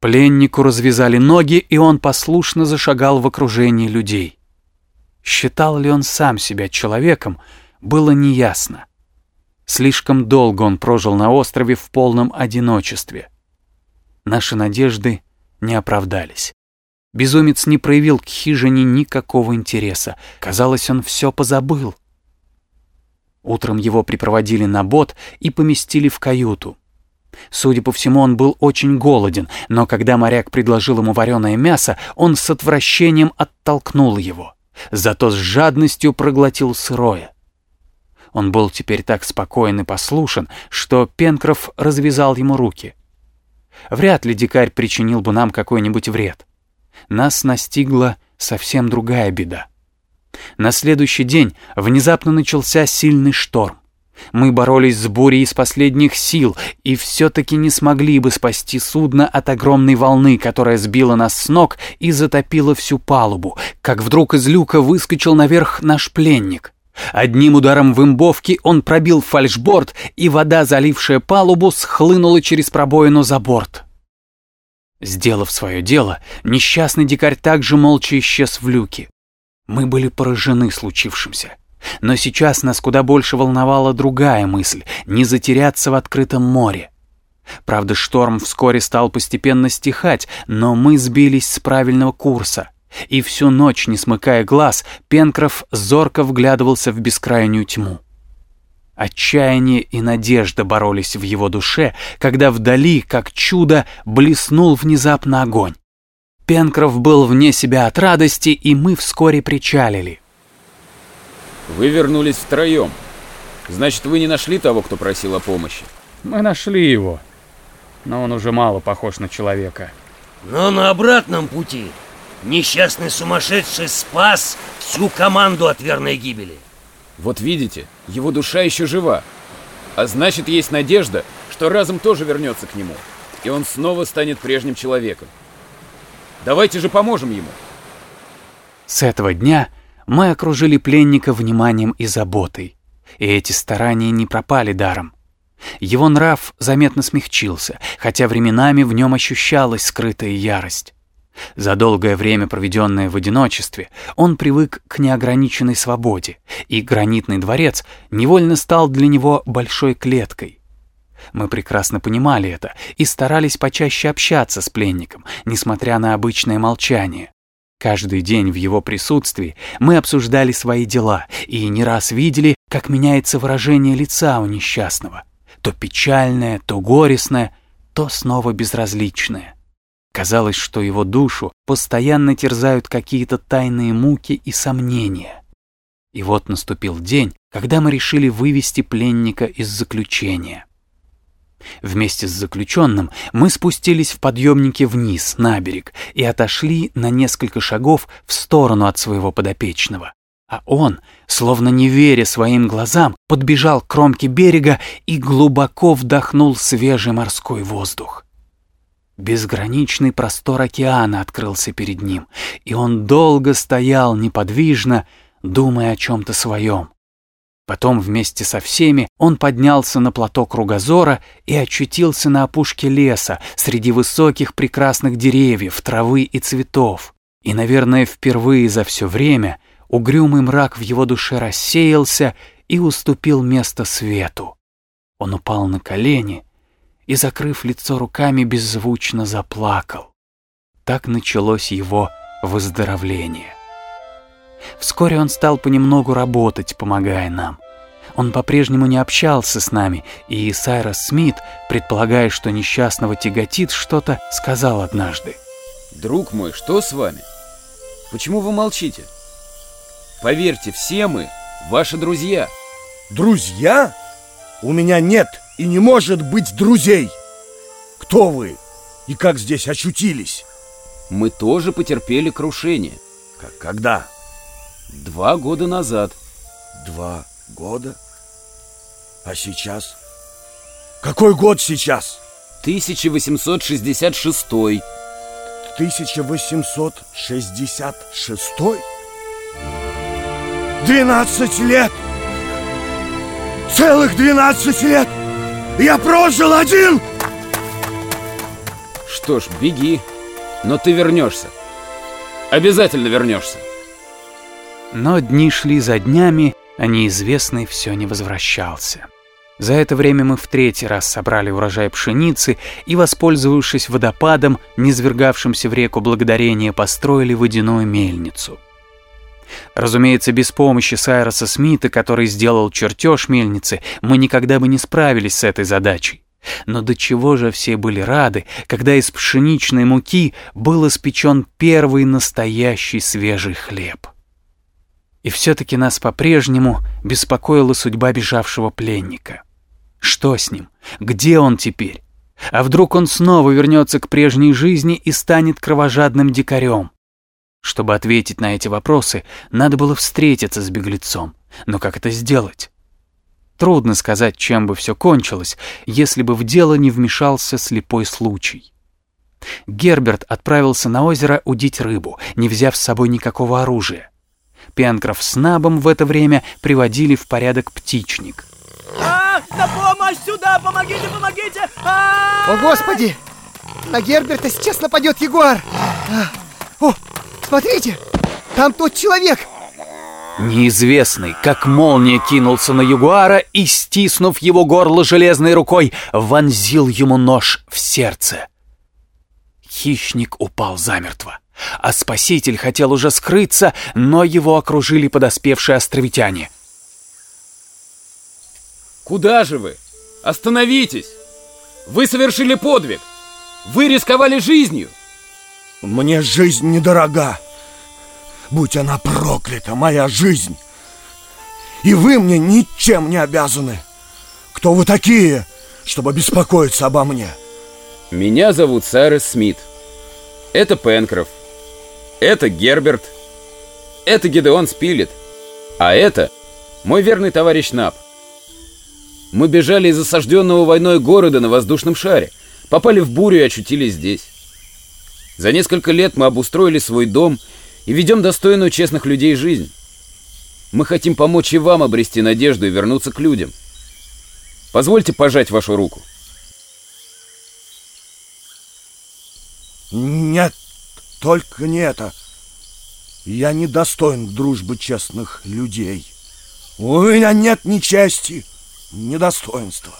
Пленнику развязали ноги, и он послушно зашагал в окружении людей. Считал ли он сам себя человеком, было неясно. Слишком долго он прожил на острове в полном одиночестве. Наши надежды не оправдались. Безумец не проявил к хижине никакого интереса. Казалось, он все позабыл. Утром его припроводили на бот и поместили в каюту. Судя по всему, он был очень голоден, но когда моряк предложил ему вареное мясо, он с отвращением оттолкнул его. Зато с жадностью проглотил сырое. Он был теперь так спокоен и послушен, что Пенкроф развязал ему руки. Вряд ли дикарь причинил бы нам какой-нибудь вред. Нас настигла совсем другая беда. На следующий день внезапно начался сильный шторм. Мы боролись с бурей из последних сил и все-таки не смогли бы спасти судно от огромной волны, которая сбила нас с ног и затопила всю палубу, как вдруг из люка выскочил наверх наш пленник. Одним ударом вымбовки он пробил фальшборд, и вода, залившая палубу, схлынула через пробоину за борт. Сделав свое дело, несчастный дикарь также молча исчез в люке. Мы были поражены случившимся. Но сейчас нас куда больше волновала другая мысль — не затеряться в открытом море. Правда, шторм вскоре стал постепенно стихать, но мы сбились с правильного курса. И всю ночь, не смыкая глаз, Пенкроф зорко вглядывался в бескрайнюю тьму. Отчаяние и надежда боролись в его душе, когда вдали, как чудо, блеснул внезапно огонь. Пенкроф был вне себя от радости, и мы вскоре причалили. Вы вернулись втроем. Значит, вы не нашли того, кто просил о помощи? Мы нашли его, но он уже мало похож на человека. Но на обратном пути несчастный сумасшедший спас всю команду от верной гибели. Вот видите, его душа еще жива. А значит, есть надежда, что разум тоже вернется к нему, и он снова станет прежним человеком. Давайте же поможем ему. С этого дня мы окружили пленника вниманием и заботой. И эти старания не пропали даром. Его нрав заметно смягчился, хотя временами в нем ощущалась скрытая ярость. За долгое время, проведенное в одиночестве, он привык к неограниченной свободе, и гранитный дворец невольно стал для него большой клеткой. Мы прекрасно понимали это и старались почаще общаться с пленником, несмотря на обычное молчание. Каждый день в его присутствии мы обсуждали свои дела и не раз видели, как меняется выражение лица у несчастного. То печальное, то горестное, то снова безразличное. Казалось, что его душу постоянно терзают какие-то тайные муки и сомнения. И вот наступил день, когда мы решили вывести пленника из заключения. Вместе с заключенным мы спустились в подъемнике вниз, на берег, и отошли на несколько шагов в сторону от своего подопечного. А он, словно не веря своим глазам, подбежал к кромке берега и глубоко вдохнул свежий морской воздух. Безграничный простор океана открылся перед ним, и он долго стоял неподвижно, думая о чем-то своем. Потом вместе со всеми он поднялся на плато кругозора и очутился на опушке леса среди высоких прекрасных деревьев, травы и цветов. И, наверное, впервые за все время угрюмый мрак в его душе рассеялся и уступил место свету. Он упал на колени и, закрыв лицо руками, беззвучно заплакал. Так началось его выздоровление. Вскоре он стал понемногу работать, помогая нам. Он по-прежнему не общался с нами, и Сайрос Смит, предполагая, что несчастного тяготит что-то, сказал однажды. «Друг мой, что с вами? Почему вы молчите? Поверьте, все мы ваши друзья». «Друзья? У меня нет и не может быть друзей! Кто вы и как здесь очутились?» «Мы тоже потерпели крушение». Как, когда?» Два года назад. Два года? А сейчас? Какой год сейчас? 1866. 1866? Двенадцать лет! Целых двенадцать лет! Я прожил один! Что ж, беги. Но ты вернешься. Обязательно вернешься. Но дни шли за днями, а неизвестный все не возвращался. За это время мы в третий раз собрали урожай пшеницы и, воспользовавшись водопадом, низвергавшимся в реку благодарения, построили водяную мельницу. Разумеется, без помощи Сайроса Смита, который сделал чертеж мельницы, мы никогда бы не справились с этой задачей. Но до чего же все были рады, когда из пшеничной муки был испечен первый настоящий свежий хлеб. И все-таки нас по-прежнему беспокоила судьба бежавшего пленника. Что с ним? Где он теперь? А вдруг он снова вернется к прежней жизни и станет кровожадным дикарем? Чтобы ответить на эти вопросы, надо было встретиться с беглецом. Но как это сделать? Трудно сказать, чем бы все кончилось, если бы в дело не вмешался слепой случай. Герберт отправился на озеро удить рыбу, не взяв с собой никакого оружия. Пенкроф с Набом в это время приводили в порядок птичник. А, на помощь сюда! Помогите, помогите! А! О, Господи! На Герберта сейчас нападет ягуар! А, о, смотрите! Там тот человек! Неизвестный, как молния, кинулся на ягуара и, стиснув его горло железной рукой, вонзил ему нож в сердце. Хищник упал замертво а спаситель хотел уже скрыться, но его окружили подоспевшие островитяне. Куда же вы? Остановитесь! Вы совершили подвиг! Вы рисковали жизнью! Мне жизнь недорога. Будь она проклята, моя жизнь. И вы мне ничем не обязаны. Кто вы такие, чтобы беспокоиться обо мне? Меня зовут Сайрес Смит. Это Пенкроф. Это Герберт. Это Гедеон Спилет. А это мой верный товарищ Нап. Мы бежали из осажденного войной города на воздушном шаре, попали в бурю и очутились здесь. За несколько лет мы обустроили свой дом и ведем достойную честных людей жизнь. Мы хотим помочь и вам обрести надежду и вернуться к людям. Позвольте пожать вашу руку. Нет, только не это. Я не достоин дружбы честных людей. У меня нет ни чести, ни достоинства.